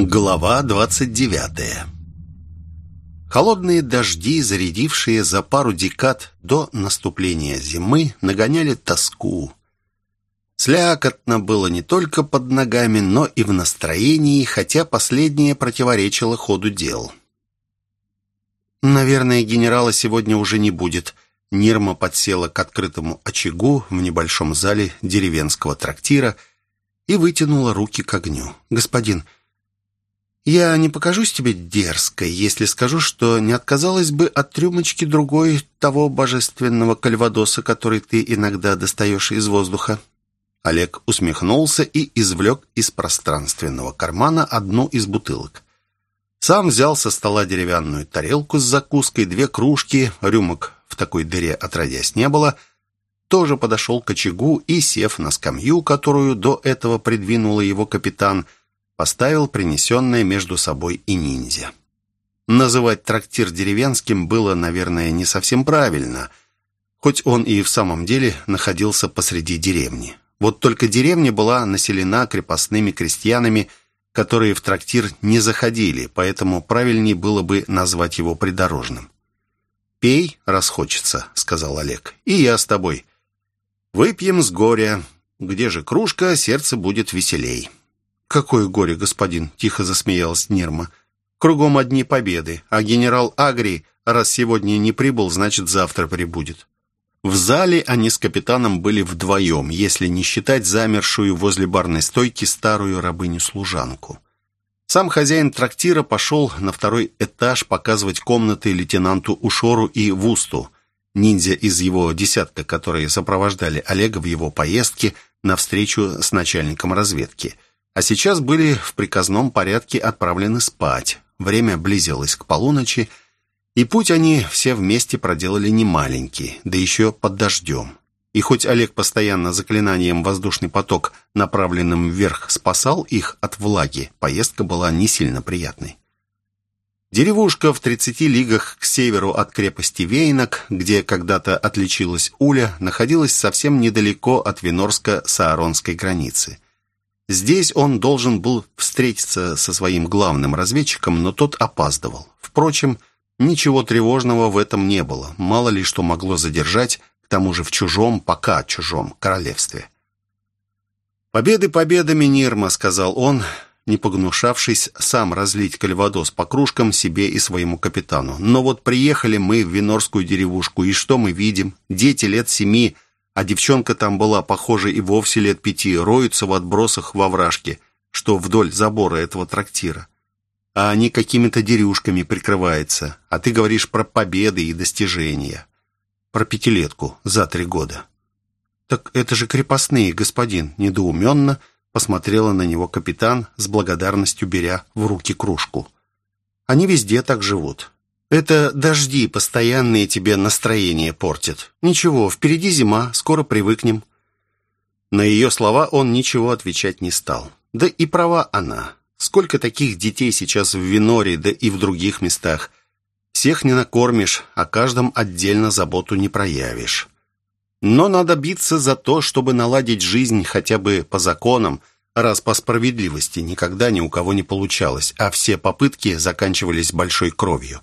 Глава 29 Холодные дожди, зарядившие за пару декад до наступления зимы, нагоняли тоску. Слякотно было не только под ногами, но и в настроении, хотя последнее противоречило ходу дел. «Наверное, генерала сегодня уже не будет», Нирма подсела к открытому очагу в небольшом зале деревенского трактира и вытянула руки к огню. «Господин, я не покажусь тебе дерзкой, если скажу, что не отказалась бы от рюмочки другой того божественного кальвадоса, который ты иногда достаешь из воздуха». Олег усмехнулся и извлек из пространственного кармана одну из бутылок. Сам взял со стола деревянную тарелку с закуской, две кружки, рюмок в такой дыре отродясь не было, тоже подошел к очагу и, сев на скамью, которую до этого придвинула его капитан, поставил принесенное между собой и ниндзя. Называть трактир деревенским было, наверное, не совсем правильно, хоть он и в самом деле находился посреди деревни. Вот только деревня была населена крепостными крестьянами, которые в трактир не заходили, поэтому правильнее было бы назвать его придорожным. «Пей, раз хочется», — сказал Олег. «И я с тобой. Выпьем с горя. Где же кружка, сердце будет веселей». «Какое горе, господин?» — тихо засмеялась Нирма. «Кругом одни победы, а генерал Агри, раз сегодня не прибыл, значит, завтра прибудет». В зале они с капитаном были вдвоем, если не считать замершую возле барной стойки старую рабыню-служанку. Сам хозяин трактира пошел на второй этаж показывать комнаты лейтенанту Ушору и Вусту, ниндзя из его десятка, которые сопровождали Олега в его поездке на встречу с начальником разведки. А сейчас были в приказном порядке отправлены спать. Время близилось к полуночи, и путь они все вместе проделали немаленький, да еще под дождем. И хоть Олег постоянно заклинанием «воздушный поток», направленным вверх, спасал их от влаги, поездка была не сильно приятной. Деревушка в 30 лигах к северу от крепости Вейнок, где когда-то отличилась Уля, находилась совсем недалеко от Винорско-Сааронской границы. Здесь он должен был встретиться со своим главным разведчиком, но тот опаздывал. Впрочем, ничего тревожного в этом не было. Мало ли что могло задержать к тому же в чужом, пока чужом королевстве. «Победы победами, Нирма», — сказал он, не погнушавшись сам разлить кальвадос по кружкам себе и своему капитану. «Но вот приехали мы в Винорскую деревушку, и что мы видим? Дети лет семи, а девчонка там была, похоже, и вовсе лет пяти, роются в отбросах во вражке, что вдоль забора этого трактира. А они какими-то дерюшками прикрываются, а ты говоришь про победы и достижения про пятилетку за три года. «Так это же крепостные, господин!» Недоуменно посмотрела на него капитан, с благодарностью беря в руки кружку. «Они везде так живут. Это дожди постоянные тебе настроение портят. Ничего, впереди зима, скоро привыкнем». На ее слова он ничего отвечать не стал. Да и права она. Сколько таких детей сейчас в Виноре, да и в других местах. Всех не накормишь, о каждом отдельно заботу не проявишь. Но надо биться за то, чтобы наладить жизнь хотя бы по законам, раз по справедливости никогда ни у кого не получалось, а все попытки заканчивались большой кровью.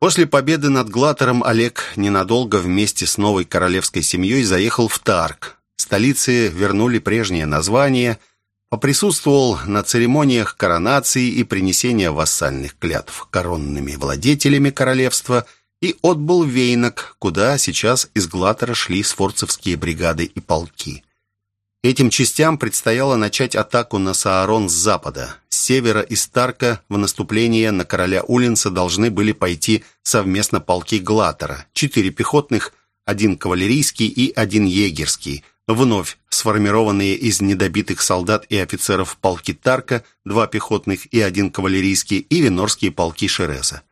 После победы над Глатором Олег ненадолго вместе с новой королевской семьей заехал в Тарк. Столице вернули прежнее название – поприсутствовал на церемониях коронации и принесения вассальных клятв коронными владетелями королевства и отбыл в Вейнок, куда сейчас из Глатера шли сфорцевские бригады и полки. Этим частям предстояло начать атаку на Саарон с запада. С севера из Старка в наступление на короля Улинса должны были пойти совместно полки Глатера, четыре пехотных, один кавалерийский и один егерский – Вновь сформированные из недобитых солдат и офицеров полки Тарка, два пехотных и один кавалерийский, и винорские полки Шереза.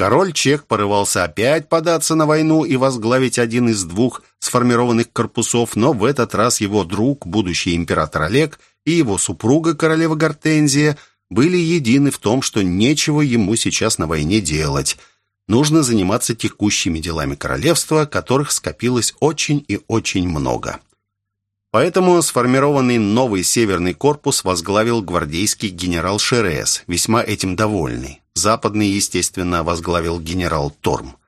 Король Чех порывался опять податься на войну и возглавить один из двух сформированных корпусов, но в этот раз его друг, будущий император Олег, и его супруга, королева Гортензия, были едины в том, что нечего ему сейчас на войне делать. Нужно заниматься текущими делами королевства, которых скопилось очень и очень много. Поэтому сформированный новый северный корпус возглавил гвардейский генерал Шерес, весьма этим довольный. Западный, естественно, возглавил генерал Торм.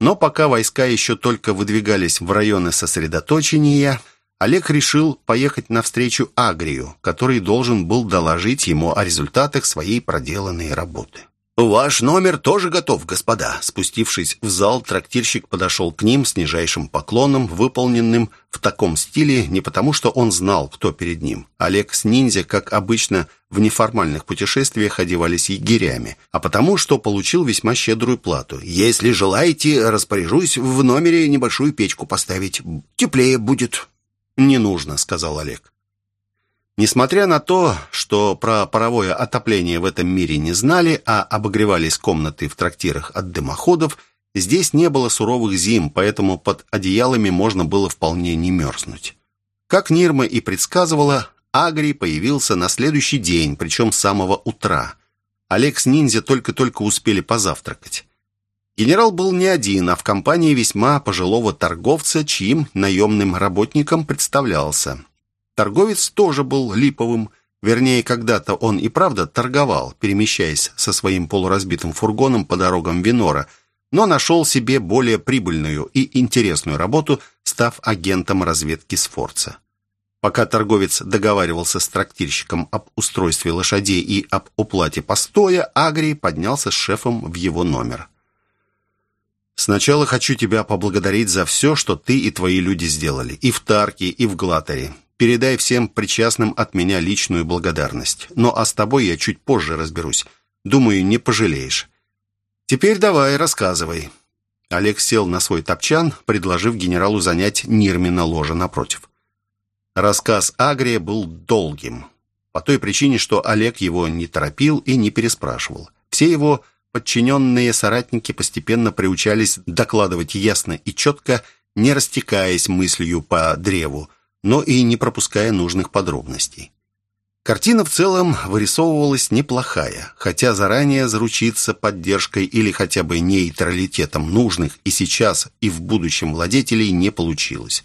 Но пока войска еще только выдвигались в районы сосредоточения, Олег решил поехать навстречу Агрию, который должен был доложить ему о результатах своей проделанной работы. «Ваш номер тоже готов, господа». Спустившись в зал, трактирщик подошел к ним с нижайшим поклоном, выполненным в таком стиле не потому, что он знал, кто перед ним. Олег с ниндзя, как обычно, в неформальных путешествиях одевались егерями, а потому, что получил весьма щедрую плату. «Если желаете, распоряжусь в номере небольшую печку поставить. Теплее будет». «Не нужно», — сказал Олег. Несмотря на то, что про паровое отопление в этом мире не знали, а обогревались комнаты в трактирах от дымоходов, здесь не было суровых зим, поэтому под одеялами можно было вполне не мерзнуть. Как Нирма и предсказывала, Агри появился на следующий день, причем с самого утра. Олег с ниндзя только-только успели позавтракать. Генерал был не один, а в компании весьма пожилого торговца, чьим наемным работником представлялся. Торговец тоже был липовым. Вернее, когда-то он и правда торговал, перемещаясь со своим полуразбитым фургоном по дорогам Винора, но нашел себе более прибыльную и интересную работу, став агентом разведки Сфорца. Пока торговец договаривался с трактирщиком об устройстве лошадей и об уплате постоя, Агрий поднялся с шефом в его номер. «Сначала хочу тебя поблагодарить за все, что ты и твои люди сделали, и в Тарке, и в Глаторе. Передай всем причастным от меня личную благодарность. Но а с тобой я чуть позже разберусь. Думаю, не пожалеешь. Теперь давай, рассказывай». Олег сел на свой топчан, предложив генералу занять Нирмина ложе напротив. Рассказ Агрия был долгим, по той причине, что Олег его не торопил и не переспрашивал. Все его подчиненные соратники постепенно приучались докладывать ясно и четко, не растекаясь мыслью по древу, но и не пропуская нужных подробностей. Картина в целом вырисовывалась неплохая, хотя заранее заручиться поддержкой или хотя бы нейтралитетом нужных и сейчас, и в будущем владетелей не получилось.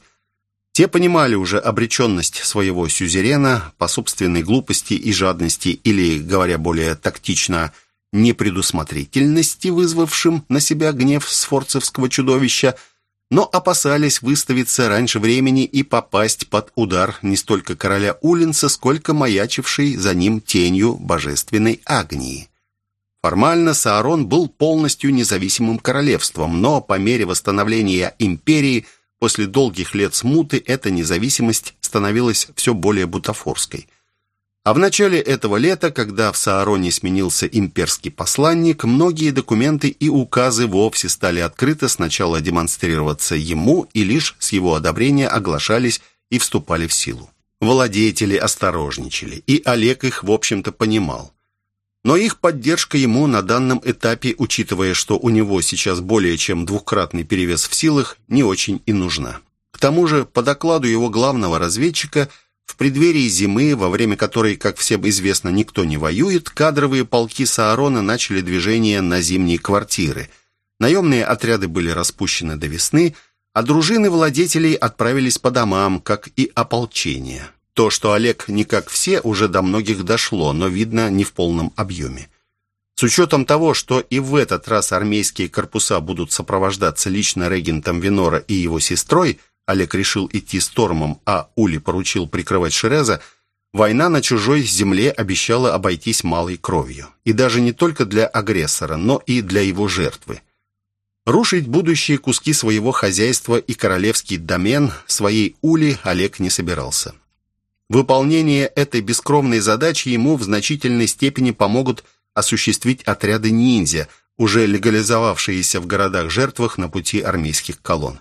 Те понимали уже обреченность своего сюзерена по собственной глупости и жадности или, говоря более тактично, непредусмотрительности, вызвавшим на себя гнев сфорцевского чудовища – но опасались выставиться раньше времени и попасть под удар не столько короля Улинца, сколько маячившей за ним тенью божественной Агнии. Формально Саарон был полностью независимым королевством, но по мере восстановления империи после долгих лет смуты эта независимость становилась все более бутафорской. А в начале этого лета, когда в Саароне сменился имперский посланник, многие документы и указы вовсе стали открыто сначала демонстрироваться ему и лишь с его одобрения оглашались и вступали в силу. Владетели осторожничали, и Олег их, в общем-то, понимал. Но их поддержка ему на данном этапе, учитывая, что у него сейчас более чем двукратный перевес в силах, не очень и нужна. К тому же, по докладу его главного разведчика – в преддверии зимы, во время которой, как всем известно, никто не воюет, кадровые полки Саарона начали движение на зимние квартиры. Наемные отряды были распущены до весны, а дружины владетелей отправились по домам, как и ополчение. То, что Олег не как все, уже до многих дошло, но, видно, не в полном объеме. С учетом того, что и в этот раз армейские корпуса будут сопровождаться лично регентом Винора и его сестрой – Олег решил идти с Тормом, а Ули поручил прикрывать Шереза, война на чужой земле обещала обойтись малой кровью. И даже не только для агрессора, но и для его жертвы. Рушить будущие куски своего хозяйства и королевский домен своей Ули Олег не собирался. Выполнение этой бескровной задачи ему в значительной степени помогут осуществить отряды ниндзя, уже легализовавшиеся в городах-жертвах на пути армейских колонн.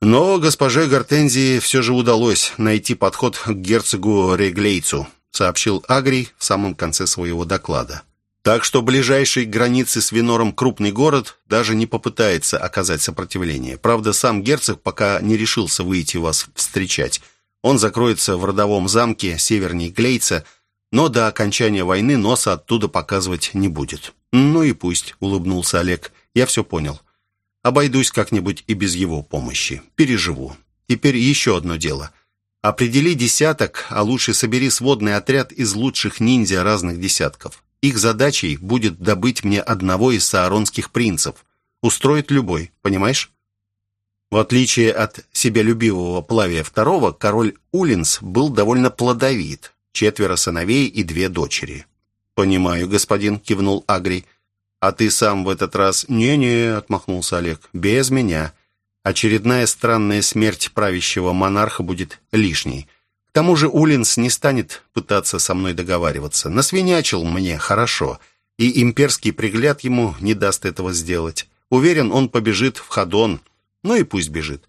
Но госпоже Гортензии все же удалось найти подход к герцогу Реглейцу, сообщил Агрий в самом конце своего доклада. Так что ближайший к границе с Винором крупный город даже не попытается оказать сопротивление. Правда, сам герцог пока не решился выйти вас встречать. Он закроется в родовом замке северней Глейца, но до окончания войны носа оттуда показывать не будет. «Ну и пусть», — улыбнулся Олег. «Я все понял. Обойдусь как-нибудь и без его помощи. Переживу. Теперь еще одно дело. Определи десяток, а лучше собери сводный отряд из лучших ниндзя разных десятков. Их задачей будет добыть мне одного из сааронских принцев. Устроит любой, понимаешь? В отличие от себялюбивого Плавия II, король Улинс был довольно плодовит. Четверо сыновей и две дочери. «Понимаю, господин», — кивнул Агрий. «А ты сам в этот раз...» «Не-не», — отмахнулся Олег, — «без меня. Очередная странная смерть правящего монарха будет лишней. К тому же Улинс не станет пытаться со мной договариваться. Насвинячил мне хорошо, и имперский пригляд ему не даст этого сделать. Уверен, он побежит в Хадон. Ну и пусть бежит.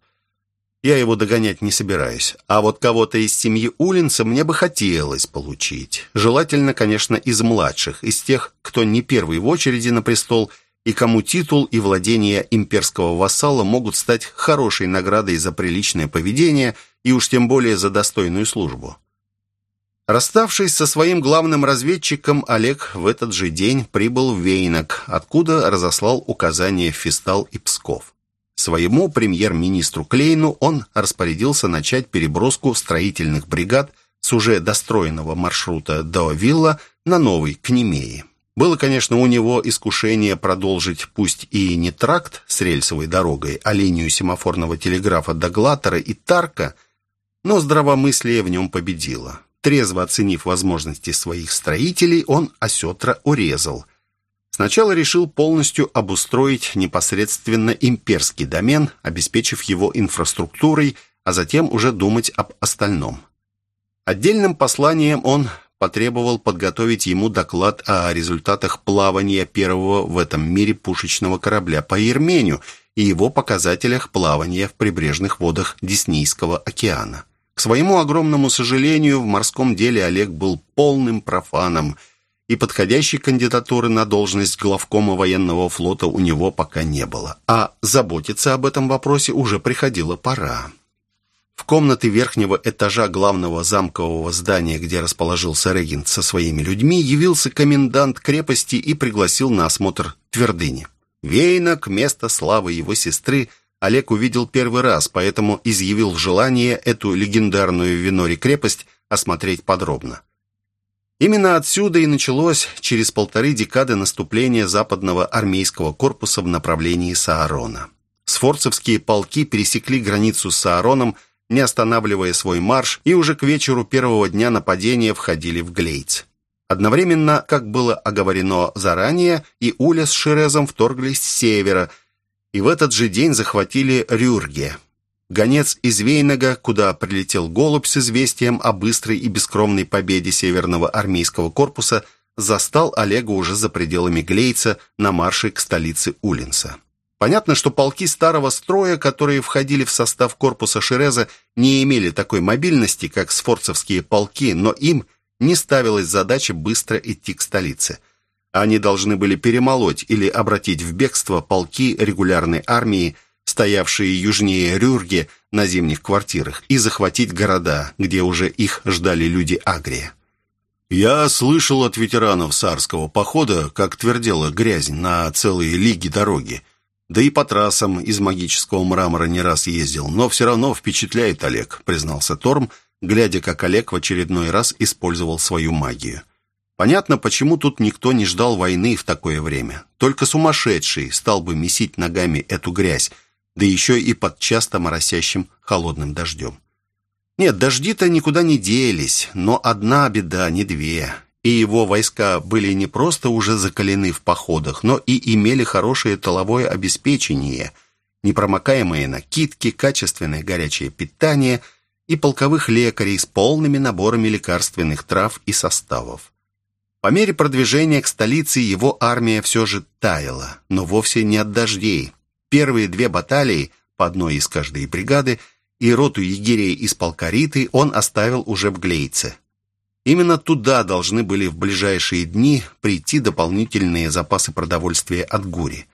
Я его догонять не собираюсь. А вот кого-то из семьи Улинца мне бы хотелось получить. Желательно, конечно, из младших, из тех, кто не первый в очереди на престол – и кому титул и владение имперского вассала могут стать хорошей наградой за приличное поведение и уж тем более за достойную службу. Расставшись со своим главным разведчиком, Олег в этот же день прибыл в Вейнок, откуда разослал указания Фистал и Псков. Своему премьер-министру Клейну он распорядился начать переброску строительных бригад с уже достроенного маршрута до Вилла на новый, к Немее. Было, конечно, у него искушение продолжить пусть и не тракт с рельсовой дорогой, а линию семафорного телеграфа до Глаттера и Тарка, но здравомыслие в нем победило. Трезво оценив возможности своих строителей, он осетро урезал. Сначала решил полностью обустроить непосредственно имперский домен, обеспечив его инфраструктурой, а затем уже думать об остальном. Отдельным посланием он потребовал подготовить ему доклад о результатах плавания первого в этом мире пушечного корабля по Ермению и его показателях плавания в прибрежных водах Деснийского океана. К своему огромному сожалению, в морском деле Олег был полным профаном, и подходящей кандидатуры на должность главкома военного флота у него пока не было. А заботиться об этом вопросе уже приходила пора. В комнаты верхнего этажа главного замкового здания, где расположился регент со своими людьми, явился комендант крепости и пригласил на осмотр твердыни. Вейнок, место славы его сестры, Олег увидел первый раз, поэтому изъявил желание эту легендарную Винори-крепость осмотреть подробно. Именно отсюда и началось через полторы декады наступление западного армейского корпуса в направлении Саарона. Сфорцевские полки пересекли границу с Саароном не останавливая свой марш, и уже к вечеру первого дня нападения входили в Глейц. Одновременно, как было оговорено заранее, и Уля с Шерезом вторглись с севера, и в этот же день захватили Рюрге. Гонец из Вейнага, куда прилетел голубь с известием о быстрой и бескромной победе Северного армейского корпуса, застал Олега уже за пределами Глейца на марше к столице Улинса. Понятно, что полки старого строя, которые входили в состав корпуса Шереза, не имели такой мобильности, как сфорцевские полки, но им не ставилась задача быстро идти к столице. Они должны были перемолоть или обратить в бегство полки регулярной армии, стоявшие южнее Рюрге на зимних квартирах, и захватить города, где уже их ждали люди Агрия. Я слышал от ветеранов царского похода, как твердела грязь на целые лиги дороги. Да и по трассам из магического мрамора не раз ездил, но все равно впечатляет Олег, признался Торм, глядя, как Олег в очередной раз использовал свою магию. Понятно, почему тут никто не ждал войны в такое время. Только сумасшедший стал бы месить ногами эту грязь, да еще и под часто моросящим холодным дождем. Нет, дожди-то никуда не делись, но одна беда, не две и его войска были не просто уже закалены в походах, но и имели хорошее тыловое обеспечение, непромокаемые накидки, качественное горячее питание и полковых лекарей с полными наборами лекарственных трав и составов. По мере продвижения к столице его армия все же таяла, но вовсе не от дождей. Первые две баталии, по одной из каждой бригады, и роту егерей из полка Риты он оставил уже в Глейце. Именно туда должны были в ближайшие дни прийти дополнительные запасы продовольствия от Гури.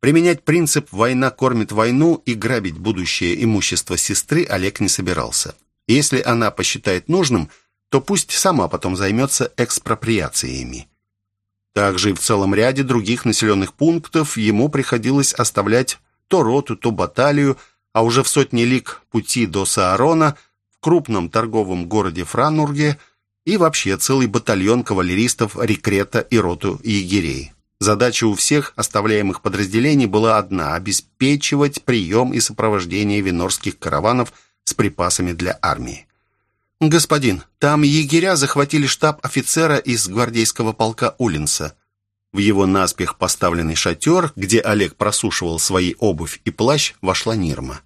Применять принцип «война кормит войну» и грабить будущее имущество сестры Олег не собирался. если она посчитает нужным, то пусть сама потом займется экспроприациями. Также и в целом ряде других населенных пунктов ему приходилось оставлять то роту, то баталию, а уже в сотни лиг пути до Саарона – крупном торговом городе Франурге и вообще целый батальон кавалеристов рекрета и роту егерей. Задача у всех оставляемых подразделений была одна – обеспечивать прием и сопровождение винорских караванов с припасами для армии. «Господин, там егеря захватили штаб офицера из гвардейского полка Улинса». В его наспех поставленный шатер, где Олег просушивал свои обувь и плащ, вошла Нирма.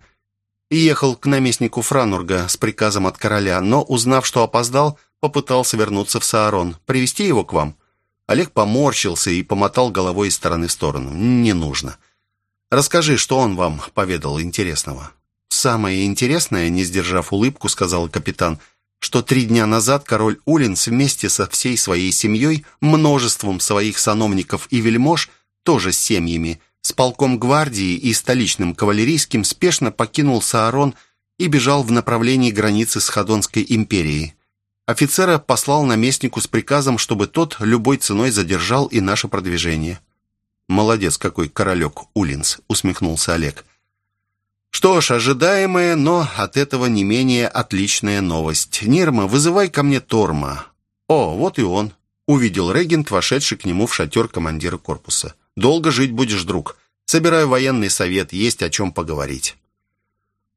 ехал к наместнику Франурга с приказом от короля, но, узнав, что опоздал, попытался вернуться в Саарон. «Привести его к вам?» Олег поморщился и помотал головой из стороны в сторону. «Не нужно. Расскажи, что он вам поведал интересного». «Самое интересное, не сдержав улыбку, сказал капитан, что три дня назад король Улинс вместе со всей своей семьей, множеством своих сановников и вельмож, тоже с семьями, с полком гвардии и столичным кавалерийским спешно покинул Саарон и бежал в направлении границы с Ходонской империей. Офицера послал наместнику с приказом, чтобы тот любой ценой задержал и наше продвижение. «Молодец какой королек Улинс», — усмехнулся Олег. «Что ж, ожидаемая, но от этого не менее отличная новость. Нирма, вызывай ко мне Торма». «О, вот и он», — увидел регент, вошедший к нему в шатер командира корпуса. «Долго жить будешь, друг. Собираю военный совет, есть о чем поговорить».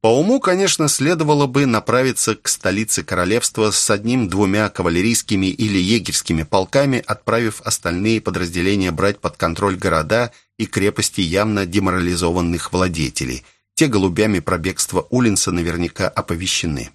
По уму, конечно, следовало бы направиться к столице королевства с одним-двумя кавалерийскими или егерскими полками, отправив остальные подразделения брать под контроль города и крепости явно деморализованных владетелей. Те голубями пробегства Улинса наверняка оповещены.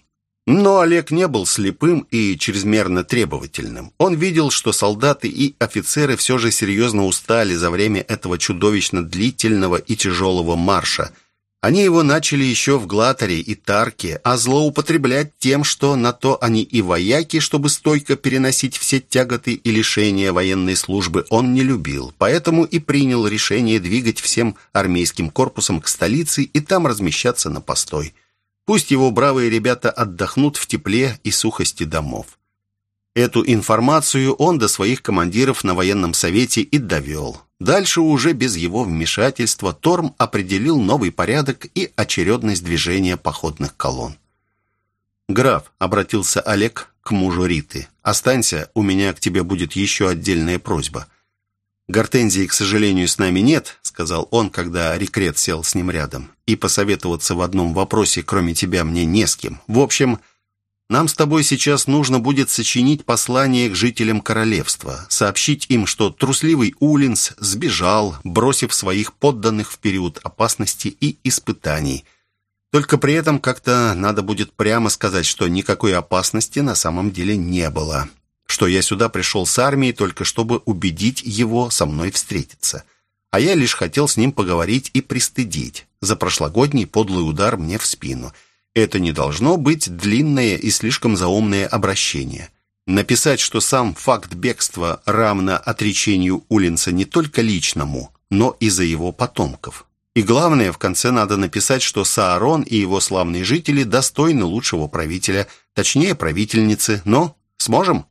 Но Олег не был слепым и чрезмерно требовательным. Он видел, что солдаты и офицеры все же серьезно устали за время этого чудовищно длительного и тяжелого марша – они его начали еще в Глаторе и Тарке, а злоупотреблять тем, что на то они и вояки, чтобы стойко переносить все тяготы и лишения военной службы, он не любил. Поэтому и принял решение двигать всем армейским корпусом к столице и там размещаться на постой. Пусть его бравые ребята отдохнут в тепле и сухости домов. Эту информацию он до своих командиров на военном совете и довел. Дальше уже без его вмешательства Торм определил новый порядок и очередность движения походных колонн. «Граф», — обратился Олег к мужу Риты, — «останься, у меня к тебе будет еще отдельная просьба». «Гортензии, к сожалению, с нами нет», — сказал он, когда рекрет сел с ним рядом. «И посоветоваться в одном вопросе, кроме тебя, мне не с кем. В общем, нам с тобой сейчас нужно будет сочинить послание к жителям королевства, сообщить им, что трусливый Улинс сбежал, бросив своих подданных в период опасности и испытаний. Только при этом как-то надо будет прямо сказать, что никакой опасности на самом деле не было. Что я сюда пришел с армией только чтобы убедить его со мной встретиться. А я лишь хотел с ним поговорить и пристыдить за прошлогодний подлый удар мне в спину – это не должно быть длинное и слишком заумное обращение. Написать, что сам факт бегства равно отречению Улинца не только личному, но и за его потомков. И главное, в конце надо написать, что Саарон и его славные жители достойны лучшего правителя, точнее правительницы, но сможем?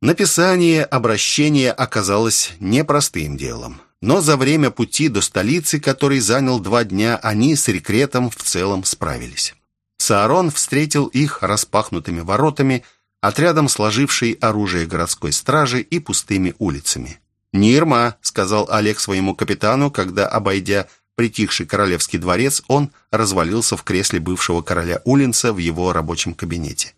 Написание обращения оказалось непростым делом. Но за время пути до столицы, который занял два дня, они с рекретом в целом справились. Саарон встретил их распахнутыми воротами, отрядом сложившей оружие городской стражи и пустыми улицами. «Нирма», — сказал Олег своему капитану, когда, обойдя притихший королевский дворец, он развалился в кресле бывшего короля Улинца в его рабочем кабинете.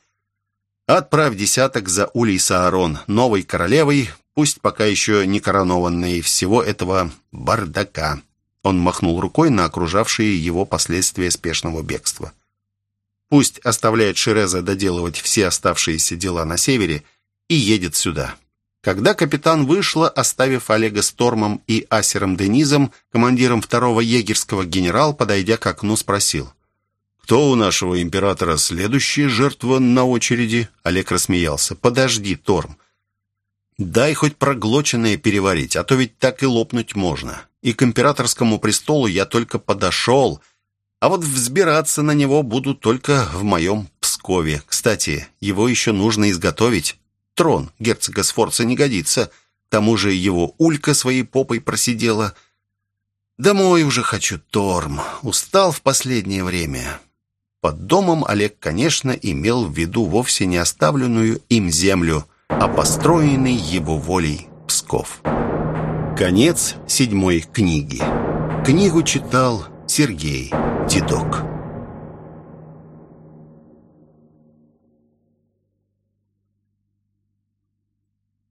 «Отправь десяток за Улей Саарон, новой королевой, пусть пока еще не коронованной всего этого бардака». Он махнул рукой на окружавшие его последствия спешного бегства. Пусть оставляет Ширеза доделывать все оставшиеся дела на севере и едет сюда. Когда капитан вышла, оставив Олега с Тормом и Асером Денизом, командиром второго егерского, генерал, подойдя к окну, спросил. «Кто у нашего императора следующая жертва на очереди?» Олег рассмеялся. «Подожди, Торм. Дай хоть проглоченное переварить, а то ведь так и лопнуть можно. И к императорскому престолу я только подошел, а вот взбираться на него буду только в моем Пскове. Кстати, его еще нужно изготовить. Трон герцога Сфорца не годится. К тому же его улька своей попой просидела. Домой уже хочу, Торм. Устал в последнее время. Под домом Олег, конечно, имел в виду вовсе не оставленную им землю, а построенный его волей Псков. Конец седьмой книги. Книгу читал Сергей Дедок.